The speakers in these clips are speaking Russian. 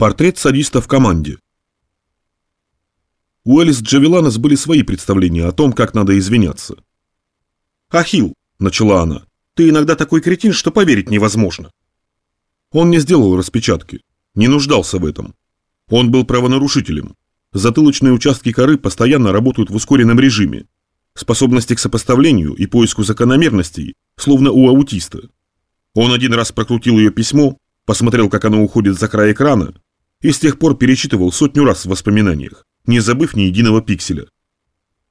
Портрет садиста в команде. У Элис Джавеланос были свои представления о том, как надо извиняться. «Ахилл», — начала она, — «ты иногда такой кретин, что поверить невозможно». Он не сделал распечатки, не нуждался в этом. Он был правонарушителем. Затылочные участки коры постоянно работают в ускоренном режиме. Способности к сопоставлению и поиску закономерностей, словно у аутиста. Он один раз прокрутил ее письмо, посмотрел, как оно уходит за край экрана, и с тех пор перечитывал сотню раз в воспоминаниях, не забыв ни единого пикселя.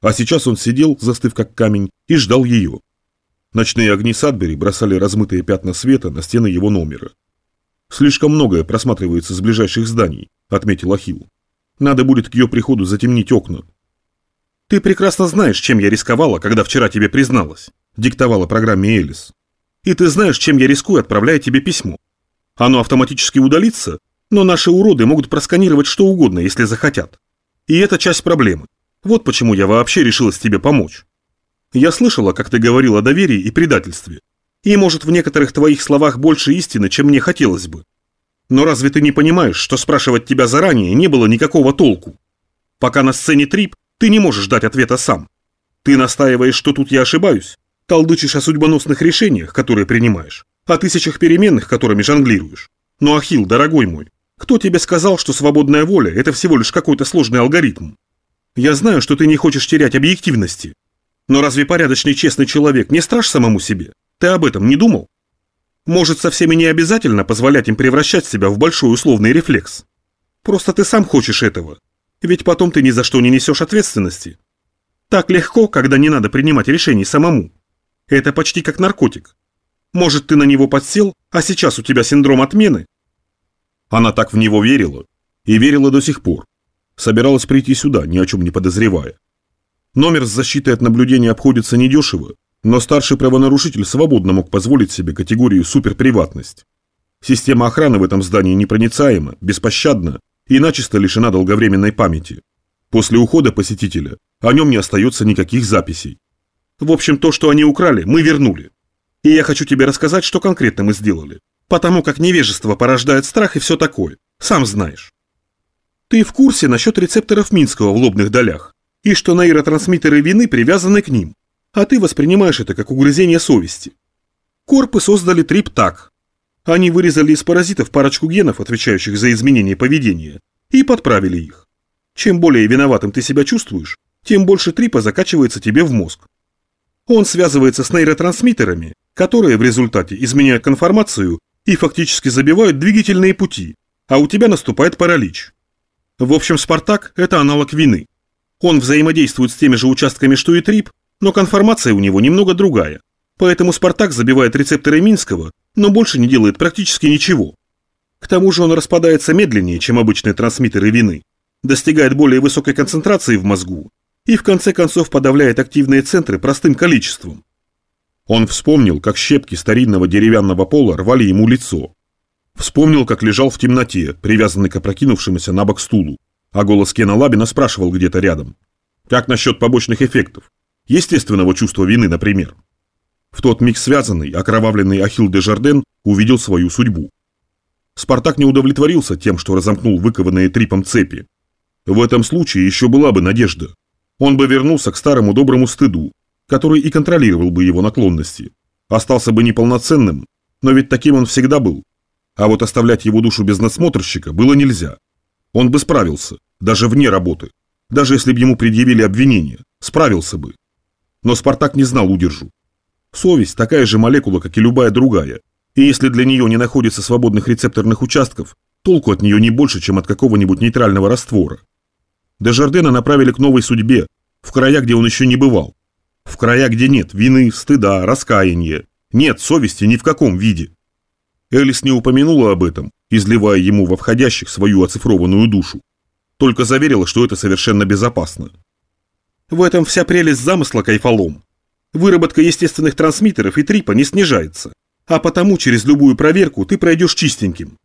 А сейчас он сидел, застыв как камень, и ждал ее. Ночные огни Садбери бросали размытые пятна света на стены его номера. «Слишком многое просматривается с ближайших зданий», — отметил Ахилл. «Надо будет к ее приходу затемнить окна». «Ты прекрасно знаешь, чем я рисковала, когда вчера тебе призналась», — диктовала программе Элис. «И ты знаешь, чем я рискую, отправляя тебе письмо. Оно автоматически удалится, но наши уроды могут просканировать что угодно, если захотят. И это часть проблемы. Вот почему я вообще решилась тебе помочь. Я слышала, как ты говорил о доверии и предательстве. И, может, в некоторых твоих словах больше истины, чем мне хотелось бы. Но разве ты не понимаешь, что спрашивать тебя заранее не было никакого толку? Пока на сцене трип, ты не можешь дать ответа сам. Ты настаиваешь, что тут я ошибаюсь, толдычишь о судьбоносных решениях, которые принимаешь, о тысячах переменных, которыми жонглируешь. Но, Ахилл, дорогой мой, кто тебе сказал, что свободная воля – это всего лишь какой-то сложный алгоритм? Я знаю, что ты не хочешь терять объективности. Но разве порядочный честный человек не страж самому себе? Ты об этом не думал? Может, совсем и не обязательно позволять им превращать себя в большой условный рефлекс? Просто ты сам хочешь этого. Ведь потом ты ни за что не несешь ответственности. Так легко, когда не надо принимать решений самому. Это почти как наркотик. Может, ты на него подсел, а сейчас у тебя синдром отмены, она так в него верила. И верила до сих пор. Собиралась прийти сюда, ни о чем не подозревая. Номер с защитой от наблюдения обходится недешево, но старший правонарушитель свободно мог позволить себе категорию суперприватность. Система охраны в этом здании непроницаема, беспощадна и начисто лишена долговременной памяти. После ухода посетителя о нем не остается никаких записей. В общем, то, что они украли, мы вернули. И я хочу тебе рассказать, что конкретно мы сделали. Потому как невежество порождает страх и все такое. Сам знаешь. Ты в курсе насчет рецепторов Минского в лобных долях? И что нейротрансмиттеры вины привязаны к ним. А ты воспринимаешь это как угрызение совести. Корпы создали трип так. Они вырезали из паразитов парочку генов, отвечающих за изменение поведения, и подправили их. Чем более виноватым ты себя чувствуешь, тем больше трипа закачивается тебе в мозг. Он связывается с нейротрансмиттерами, которые в результате изменяют конформацию и фактически забивают двигательные пути, а у тебя наступает паралич. В общем, Спартак – это аналог вины. Он взаимодействует с теми же участками, что и Трип, но конформация у него немного другая. Поэтому Спартак забивает рецепторы Минского, но больше не делает практически ничего. К тому же он распадается медленнее, чем обычные трансмиттеры вины, достигает более высокой концентрации в мозгу и в конце концов подавляет активные центры простым количеством. Он вспомнил, как щепки старинного деревянного пола рвали ему лицо. Вспомнил, как лежал в темноте, привязанный к опрокинувшемуся на бок стулу. А голос Кена Лабина спрашивал где-то рядом. Как насчет побочных эффектов? Естественного чувства вины, например. В тот миг связанный, окровавленный Ахилл де Жарден увидел свою судьбу. Спартак не удовлетворился тем, что разомкнул выкованные трипом цепи. В этом случае еще была бы надежда. Он бы вернулся к старому доброму стыду, который и контролировал бы его наклонности. Остался бы неполноценным, но ведь таким он всегда был. А вот оставлять его душу без надсмотрщика было нельзя. Он бы справился, даже вне работы. Даже если бы ему предъявили обвинение, справился бы. Но Спартак не знал удержу. Совесть такая же молекула, как и любая другая. И если для нее не находится свободных рецепторных участков, толку от нее не больше, чем от какого-нибудь нейтрального раствора. Дежардена направили к новой судьбе, в края, где он еще не бывал. В края, где нет вины, стыда, раскаяния. Нет совести ни в каком виде. Элис не упомянула об этом, изливая ему во входящих свою оцифрованную душу. Только заверила, что это совершенно безопасно. В этом вся прелесть замысла кайфолом. Выработка естественных трансмиттеров и трипа не снижается, а потому через любую проверку ты пройдешь чистеньким.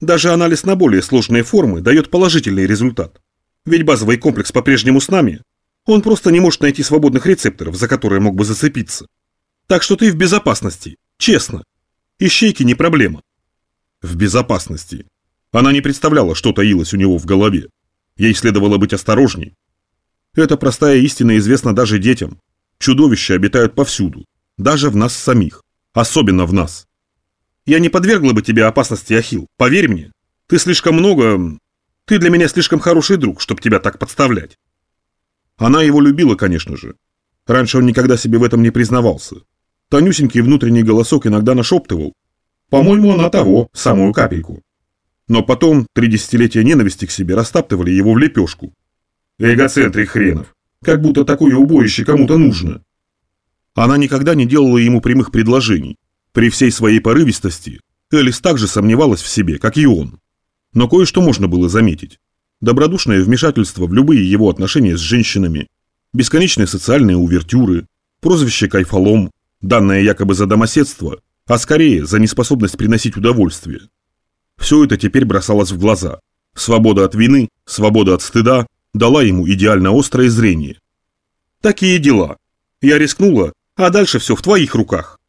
Даже анализ на более сложные формы дает положительный результат. Ведь базовый комплекс по-прежнему с нами, он просто не может найти свободных рецепторов, за которые мог бы зацепиться. Так что ты в безопасности, честно. Ищейки не проблема. В безопасности. Она не представляла, что таилось у него в голове. Ей следовало быть осторожней. Эта простая истина известна даже детям. Чудовища обитают повсюду, даже в нас самих, особенно в нас. Я не подвергла бы тебя опасности, Ахил, поверь мне. Ты слишком много... Ты для меня слишком хороший друг, чтобы тебя так подставлять. Она его любила, конечно же. Раньше он никогда себе в этом не признавался. Тонюсенький внутренний голосок иногда нашептывал. По-моему, она того, самую капельку. Но потом три десятилетия ненависти к себе растаптывали его в лепешку. Эгоцентрик хренов. Как будто такое убоище кому-то нужно. Она никогда не делала ему прямых предложений. При всей своей порывистости Элис также сомневалась в себе, как и он. Но кое-что можно было заметить. Добродушное вмешательство в любые его отношения с женщинами, бесконечные социальные увертюры, прозвище «кайфолом», данное якобы за домоседство, а скорее за неспособность приносить удовольствие. Все это теперь бросалось в глаза. Свобода от вины, свобода от стыда дала ему идеально острое зрение. Такие дела. Я рискнула, а дальше все в твоих руках.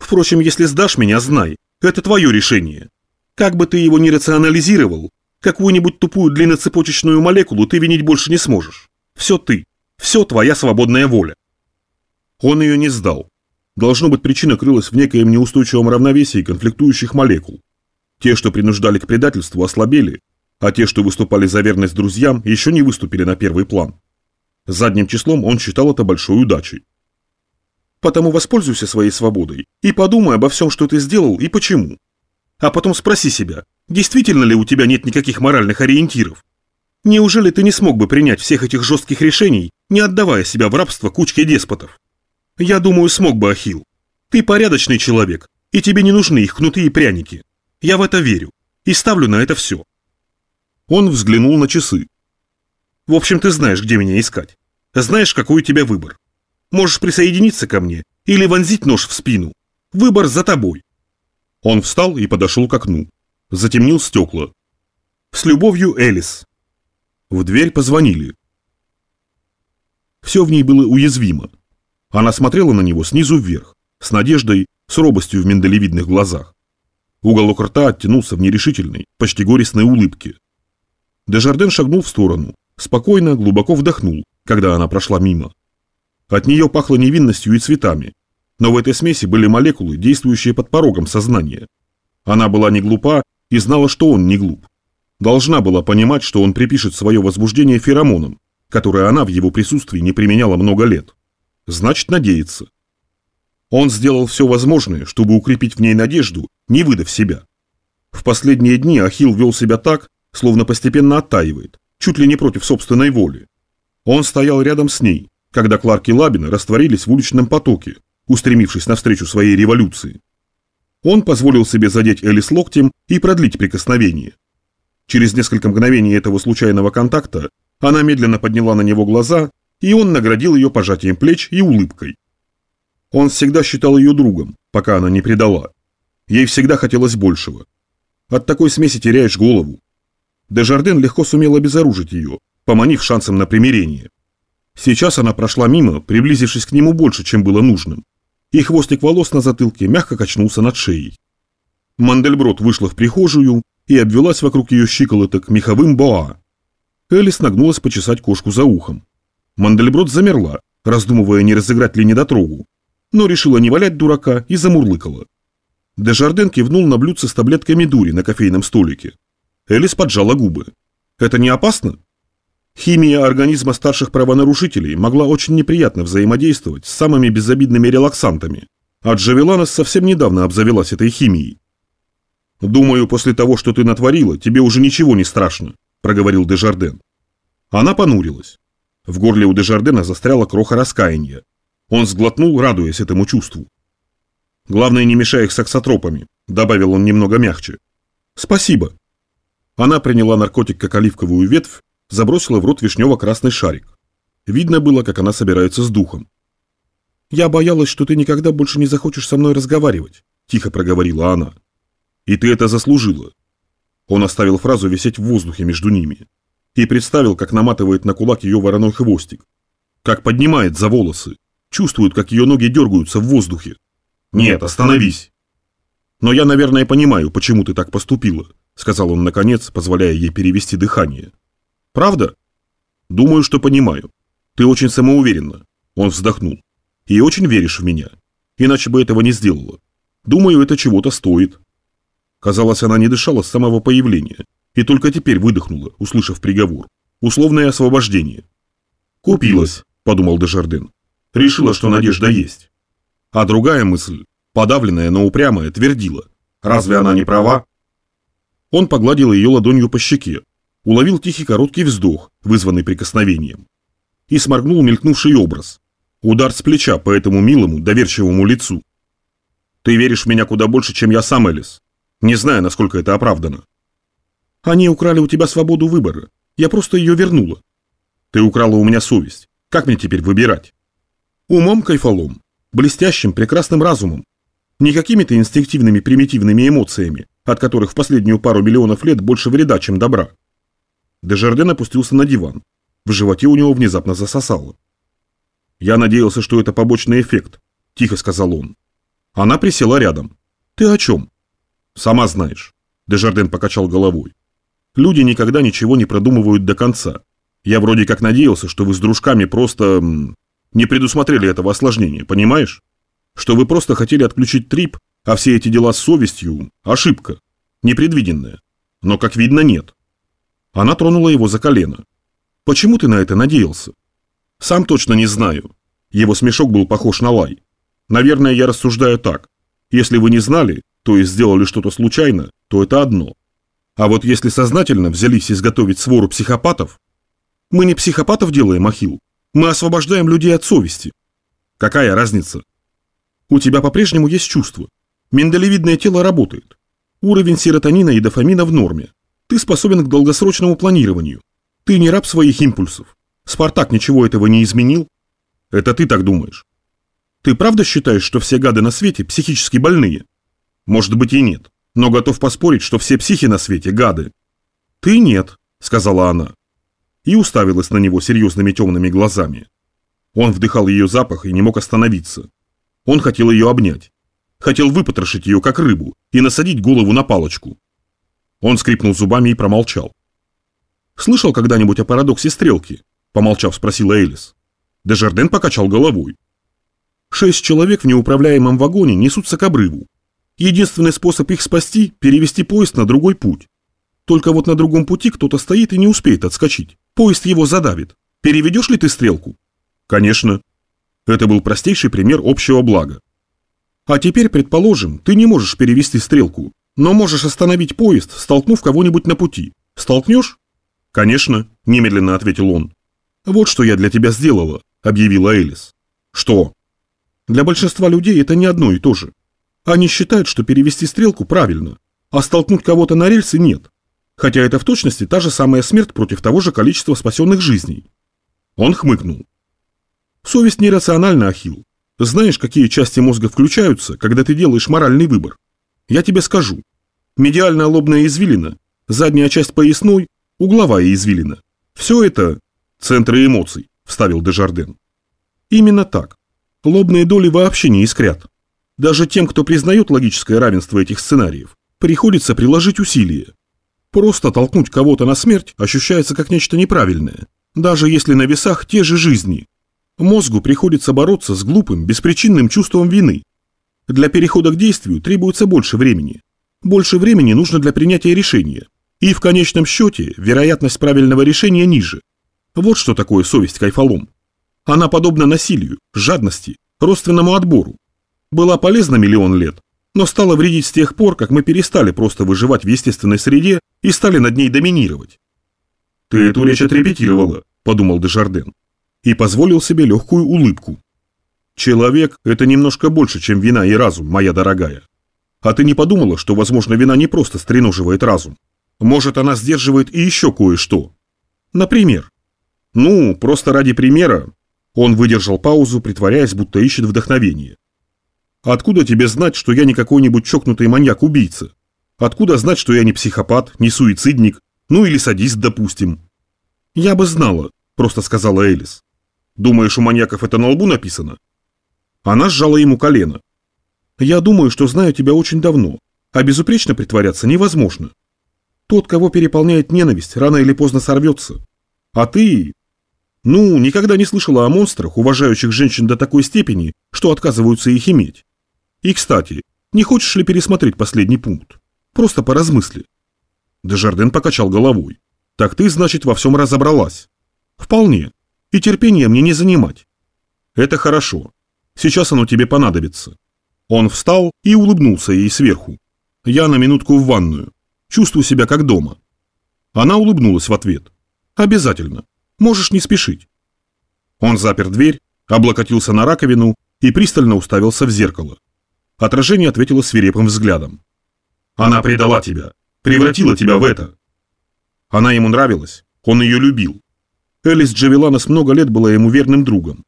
Впрочем, если сдашь меня, знай, это твое решение. Как бы ты его ни рационализировал, какую-нибудь тупую длинноцепочечную молекулу ты винить больше не сможешь. Все ты, все твоя свободная воля. Он ее не сдал. Должно быть, причина крылась в некоем неустойчивом равновесии конфликтующих молекул. Те, что принуждали к предательству, ослабели, а те, что выступали за верность друзьям, еще не выступили на первый план. Задним числом он считал это большой удачей. Потому воспользуйся своей свободой и подумай обо всем, что ты сделал и почему. А потом спроси себя, действительно ли у тебя нет никаких моральных ориентиров? Неужели ты не смог бы принять всех этих жестких решений, не отдавая себя в рабство кучке деспотов? Я думаю, смог бы, Ахилл. Ты порядочный человек, и тебе не нужны их кнуты и пряники. Я в это верю. И ставлю на это все. Он взглянул на часы. В общем, ты знаешь, где меня искать. Знаешь, какой у тебя выбор. Можешь присоединиться ко мне или вонзить нож в спину. Выбор за тобой. Он встал и подошел к окну. Затемнил стекла. С любовью, Элис. В дверь позвонили. Все в ней было уязвимо. Она смотрела на него снизу вверх, с надеждой, с робостью в миндалевидных глазах. Уголок рта оттянулся в нерешительной, почти горестной улыбке. Дежарден шагнул в сторону, спокойно, глубоко вдохнул, когда она прошла мимо. От нее пахло невинностью и цветами, но в этой смеси были молекулы, действующие под порогом сознания. Она была не глупа и знала, что он не глуп. Должна была понимать, что он припишет свое возбуждение феромонам, которые она в его присутствии не применяла много лет. Значит, надеется. Он сделал все возможное, чтобы укрепить в ней надежду, не выдав себя. В последние дни Ахилл вел себя так, словно постепенно оттаивает, чуть ли не против собственной воли. Он стоял рядом с ней, когда Кларк и Лабина растворились в уличном потоке, устремившись навстречу своей революции. Он позволил себе задеть Элис локтем и продлить прикосновение. Через несколько мгновений этого случайного контакта она медленно подняла на него глаза, и он наградил ее пожатием плеч и улыбкой. Он всегда считал ее другом, пока она не предала. Ей всегда хотелось большего. От такой смеси теряешь голову. Дежарден легко сумел обезоружить ее, поманив шансом на примирение. Сейчас она прошла мимо, приблизившись к нему больше, чем было нужным. И хвостик волос на затылке мягко качнулся над шеей. Мандельброд вышла в прихожую и обвелась вокруг ее щиколоток меховым боа. Элис нагнулась почесать кошку за ухом. Мандельброд замерла, раздумывая, не разыграть ли недотрогу но решила не валять дурака и замурлыкала. Дежарден кивнул на блюдце с таблетками дури на кофейном столике. Элис поджала губы. «Это не опасно?» Химия организма старших правонарушителей могла очень неприятно взаимодействовать с самыми безобидными релаксантами, а Джавеланос совсем недавно обзавелась этой химией. «Думаю, после того, что ты натворила, тебе уже ничего не страшно», – проговорил Дежарден. Она понурилась. В горле у Дежардена застряла кроха раскаяния. Он сглотнул, радуясь этому чувству. «Главное, не мешай их саксотропами», — добавил он немного мягче. «Спасибо». Она приняла наркотик как оливковую ветвь, забросила в рот вишнево-красный шарик. Видно было, как она собирается с духом. «Я боялась, что ты никогда больше не захочешь со мной разговаривать», – тихо проговорила она. «И ты это заслужила». Он оставил фразу висеть в воздухе между ними и представил, как наматывает на кулак ее вороной хвостик, как поднимает за волосы, чувствует, как ее ноги дергаются в воздухе. «Нет, остановись!» «Но я, наверное, понимаю, почему ты так поступила», сказал он наконец, позволяя ей перевести дыхание. Правда? Думаю, что понимаю. Ты очень самоуверенна. Он вздохнул. И очень веришь в меня. Иначе бы этого не сделала. Думаю, это чего-то стоит. Казалось, она не дышала с самого появления. И только теперь выдохнула, услышав приговор. Условное освобождение. «Купилась», — подумал Дежарден. «Решила, что надежда есть». А другая мысль, подавленная, но упрямая, твердила. «Разве она не права?» Он погладил ее ладонью по щеке, уловил тихий короткий вздох, вызванный прикосновением, и сморгнул мелькнувший образ. Удар с плеча по этому милому, доверчивому лицу. «Ты веришь в меня куда больше, чем я сам, Элис. Не знаю, насколько это оправдано». «Они украли у тебя свободу выбора. Я просто ее вернула». «Ты украла у меня совесть. Как мне теперь выбирать?» «Умом кайфолом. Блестящим, прекрасным разумом. Не какими-то инстинктивными примитивными эмоциями, от которых в последнюю пару миллионов лет больше вреда, чем добра. Дежарден опустился на диван. В животе у него внезапно засосало. «Я надеялся, что это побочный эффект», – тихо сказал он. Она присела рядом. «Ты о чем?» «Сама знаешь». Дежарден покачал головой. «Люди никогда ничего не продумывают до конца. Я вроде как надеялся, что вы с дружками просто... не предусмотрели этого осложнения, понимаешь? Что вы просто хотели отключить трип, а все эти дела с совестью – ошибка, непредвиденная. Но, как видно, нет. Она тронула его за колено. «Почему ты на это надеялся?» «Сам точно не знаю». Его смешок был похож на лай. «Наверное, я рассуждаю так. Если вы не знали, то есть сделали что-то случайно, то это одно. А вот если сознательно взялись изготовить свору психопатов... Мы не психопатов делаем, Ахилл. Мы освобождаем людей от совести. Какая разница? У тебя по-прежнему есть чувство. Миндалевидное тело работает. Уровень серотонина и дофамина в норме. Ты способен к долгосрочному планированию. Ты не раб своих импульсов. Спартак ничего этого не изменил. Это ты так думаешь. Ты правда считаешь, что все гады на свете психически больные? Может быть и нет, но готов поспорить, что все психи на свете гады. Ты нет, сказала она. И уставилась на него серьезными темными глазами. Он вдыхал ее запах и не мог остановиться. Он хотел ее обнять. Хотел выпотрошить ее, как рыбу, и насадить голову на палочку. Он скрипнул зубами и промолчал. «Слышал когда-нибудь о парадоксе стрелки?» – помолчав, спросила Элис. Дежарден покачал головой. «Шесть человек в неуправляемом вагоне несутся к обрыву. Единственный способ их спасти – перевести поезд на другой путь. Только вот на другом пути кто-то стоит и не успеет отскочить. Поезд его задавит. Переведешь ли ты стрелку?» «Конечно». Это был простейший пример общего блага. «А теперь, предположим, ты не можешь перевести стрелку, но можешь остановить поезд, столкнув кого-нибудь на пути. Столкнешь? Конечно, немедленно ответил он. Вот что я для тебя сделала, объявила Элис. Что? Для большинства людей это не одно и то же. Они считают, что перевести стрелку правильно, а столкнуть кого-то на рельсы нет. Хотя это в точности та же самая смерть против того же количества спасенных жизней. Он хмыкнул. Совесть нерациональна, Ахилл. Знаешь, какие части мозга включаются, когда ты делаешь моральный выбор? Я тебе скажу. Медиальная лобная извилина, задняя часть поясной, угловая извилина. Все это центры эмоций, вставил Дежарден. Именно так. Лобные доли вообще не искрят. Даже тем, кто признает логическое равенство этих сценариев, приходится приложить усилия. Просто толкнуть кого-то на смерть ощущается как нечто неправильное, даже если на весах те же жизни. Мозгу приходится бороться с глупым, беспричинным чувством вины, для перехода к действию требуется больше времени. Больше времени нужно для принятия решения. И в конечном счете вероятность правильного решения ниже. Вот что такое совесть кайфолом. Она подобна насилию, жадности, родственному отбору. Была полезна миллион лет, но стала вредить с тех пор, как мы перестали просто выживать в естественной среде и стали над ней доминировать. «Ты эту речь отрепетировала», – подумал Дежарден. И позволил себе легкую улыбку. Человек – это немножко больше, чем вина и разум, моя дорогая. А ты не подумала, что, возможно, вина не просто стреноживает разум? Может, она сдерживает и еще кое-что? Например? Ну, просто ради примера. Он выдержал паузу, притворяясь, будто ищет вдохновение. Откуда тебе знать, что я не какой-нибудь чокнутый маньяк-убийца? Откуда знать, что я не психопат, не суицидник, ну или садист, допустим? Я бы знала, просто сказала Элис. Думаешь, у маньяков это на лбу написано? Она сжала ему колено. «Я думаю, что знаю тебя очень давно, а безупречно притворяться невозможно». Тот, кого переполняет ненависть, рано или поздно сорвется. А ты... Ну, никогда не слышала о монстрах, уважающих женщин до такой степени, что отказываются их иметь. И, кстати, не хочешь ли пересмотреть последний пункт? Просто поразмысли. Дежарден покачал головой. Так ты, значит, во всем разобралась. Вполне. И терпение мне не занимать. Это хорошо. Сейчас оно тебе понадобится. Он встал и улыбнулся ей сверху. Я на минутку в ванную. Чувствую себя как дома. Она улыбнулась в ответ. Обязательно. Можешь не спешить. Он запер дверь, облокотился на раковину и пристально уставился в зеркало. Отражение ответило свирепым взглядом. Она предала тебя, превратила тебя в это. Она ему нравилась, он ее любил. Элис Джавеланос много лет была ему верным другом.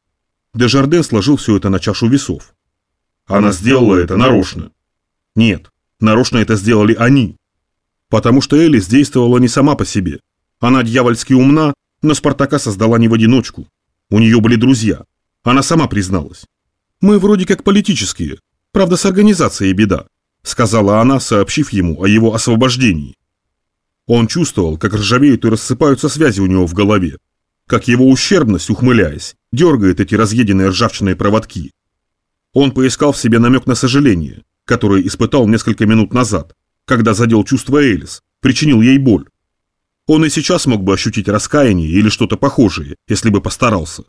Дежарден сложил все это на чашу весов. Она сделала это нарочно. Нет, нарочно это сделали они. Потому что Элис действовала не сама по себе. Она дьявольски умна, но Спартака создала не в одиночку. У нее были друзья. Она сама призналась. «Мы вроде как политические. Правда, с организацией беда», сказала она, сообщив ему о его освобождении. Он чувствовал, как ржавеют и рассыпаются связи у него в голове, как его ущербность, ухмыляясь, дергает эти разъеденные ржавчиной проводки. Он поискал в себе намек на сожаление, которое испытал несколько минут назад, когда задел чувство Элис, причинил ей боль. Он и сейчас мог бы ощутить раскаяние или что-то похожее, если бы постарался.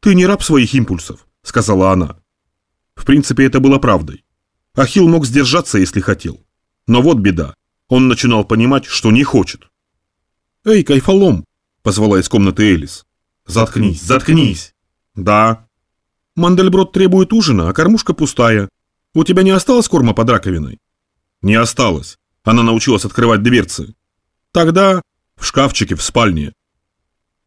«Ты не раб своих импульсов», — сказала она. В принципе, это было правдой. Ахилл мог сдержаться, если хотел. Но вот беда. Он начинал понимать, что не хочет. «Эй, кайфолом!» — позвала из комнаты Элис. «Заткнись, заткнись!» «Да». «Мандельброд требует ужина, а кормушка пустая. У тебя не осталось корма под раковиной?» «Не осталось. Она научилась открывать дверцы». «Тогда в шкафчике в спальне».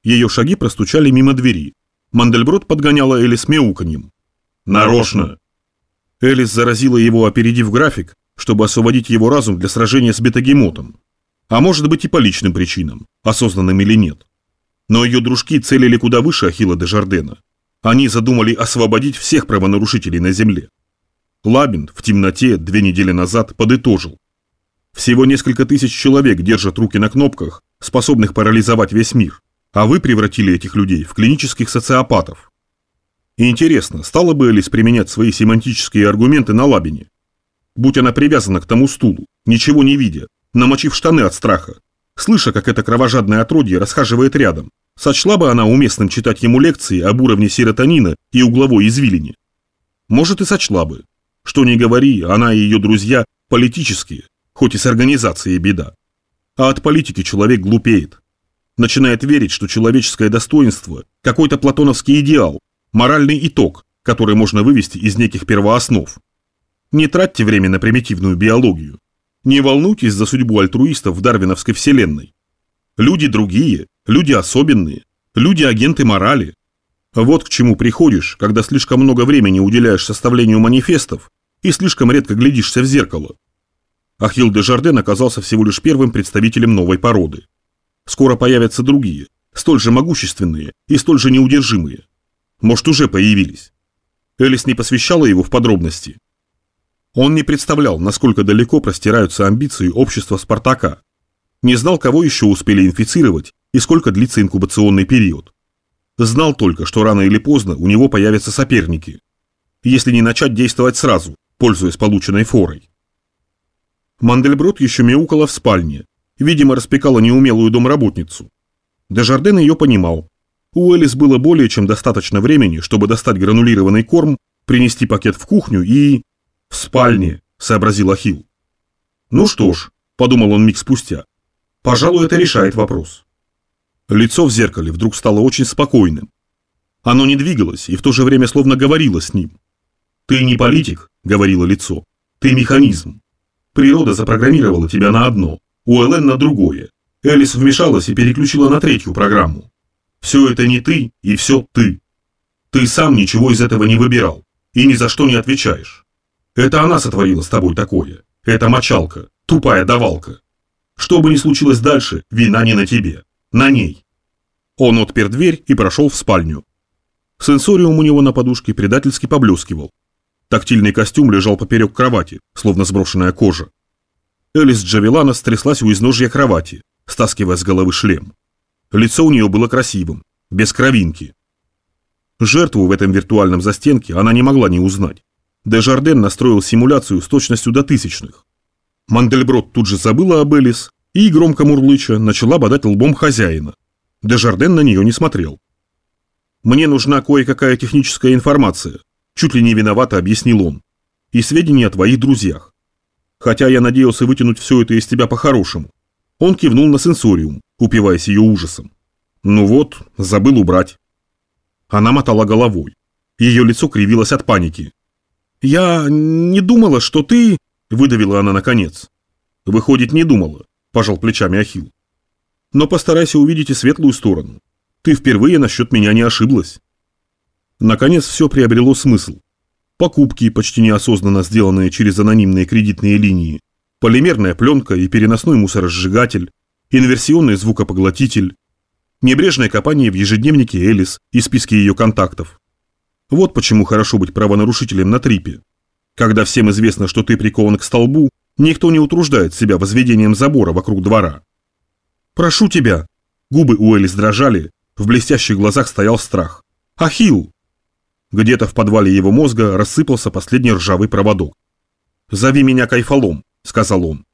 Ее шаги простучали мимо двери. Мандельброд подгоняла Элис мяуканьем. «Нарочно!» Элис заразила его, опередив график, чтобы освободить его разум для сражения с бетагемотом. А может быть и по личным причинам, осознанным или нет. Но ее дружки целили куда выше Ахилла де Жардена. Они задумали освободить всех правонарушителей на земле. Лабин в темноте две недели назад подытожил. Всего несколько тысяч человек держат руки на кнопках, способных парализовать весь мир, а вы превратили этих людей в клинических социопатов. И интересно, стала бы Элис применять свои семантические аргументы на Лабине? Будь она привязана к тому стулу, ничего не видя, намочив штаны от страха, слыша, как это кровожадное отродье расхаживает рядом, сочла бы она уместным читать ему лекции об уровне серотонина и угловой извилине? Может и сочла бы. Что не говори, она и ее друзья политические, хоть и с организацией беда. А от политики человек глупеет. Начинает верить, что человеческое достоинство – какой-то платоновский идеал, моральный итог, который можно вывести из неких первооснов. Не тратьте время на примитивную биологию. Не волнуйтесь за судьбу альтруистов в дарвиновской вселенной. Люди другие, люди особенные, люди агенты морали. Вот к чему приходишь, когда слишком много времени уделяешь составлению манифестов и слишком редко глядишься в зеркало. Ахилл де Жарден оказался всего лишь первым представителем новой породы. Скоро появятся другие, столь же могущественные и столь же неудержимые. Может, уже появились. Элис не посвящала его в подробности. Он не представлял, насколько далеко простираются амбиции общества Спартака. Не знал, кого еще успели инфицировать и сколько длится инкубационный период. Знал только, что рано или поздно у него появятся соперники. Если не начать действовать сразу, пользуясь полученной форой. Мандельброд еще мяукала в спальне, видимо, распекала неумелую домработницу. Дежарден ее понимал, у Элис было более чем достаточно времени, чтобы достать гранулированный корм, принести пакет в кухню и... «В спальне», — сообразил Ахилл. «Ну что ж», — подумал он миг спустя, — «пожалуй, это решает вопрос». Лицо в зеркале вдруг стало очень спокойным. Оно не двигалось и в то же время словно говорило с ним. «Ты не политик», — говорило лицо, — «ты механизм. Природа запрограммировала тебя на одно, УЛН на другое. Элис вмешалась и переключила на третью программу. Все это не ты и все ты. Ты сам ничего из этого не выбирал и ни за что не отвечаешь. Это она сотворила с тобой такое. Это мочалка, тупая давалка. Что бы ни случилось дальше, вина не на тебе, на ней. Он отпер дверь и прошел в спальню. Сенсориум у него на подушке предательски поблескивал. Тактильный костюм лежал поперек кровати, словно сброшенная кожа. Элис Джавелана стряслась у изножья кровати, стаскивая с головы шлем. Лицо у нее было красивым, без кровинки. Жертву в этом виртуальном застенке она не могла не узнать. Дежарден настроил симуляцию с точностью до тысячных. Мандельброд тут же забыла об Элис и, громко мурлыча, начала бодать лбом хозяина. Дежарден на нее не смотрел. «Мне нужна кое-какая техническая информация», чуть ли не виновато объяснил он, «и сведения о твоих друзьях. Хотя я надеялся вытянуть все это из тебя по-хорошему». Он кивнул на сенсориум, упиваясь ее ужасом. «Ну вот, забыл убрать». Она мотала головой. Ее лицо кривилось от паники. «Я не думала, что ты...» – выдавила она наконец. «Выходит, не думала», – пожал плечами Ахилл. «Но постарайся увидеть и светлую сторону. Ты впервые насчет меня не ошиблась». Наконец все приобрело смысл. Покупки, почти неосознанно сделанные через анонимные кредитные линии, полимерная пленка и переносной мусоросжигатель, инверсионный звукопоглотитель, небрежное копание в ежедневнике Элис и списке ее контактов. Вот почему хорошо быть правонарушителем на трипе. Когда всем известно, что ты прикован к столбу, никто не утруждает себя возведением забора вокруг двора. «Прошу тебя!» Губы у Элис дрожали, в блестящих глазах стоял страх. «Ахилл!» Где-то в подвале его мозга рассыпался последний ржавый проводок. «Зови меня Кайфалом», — сказал он.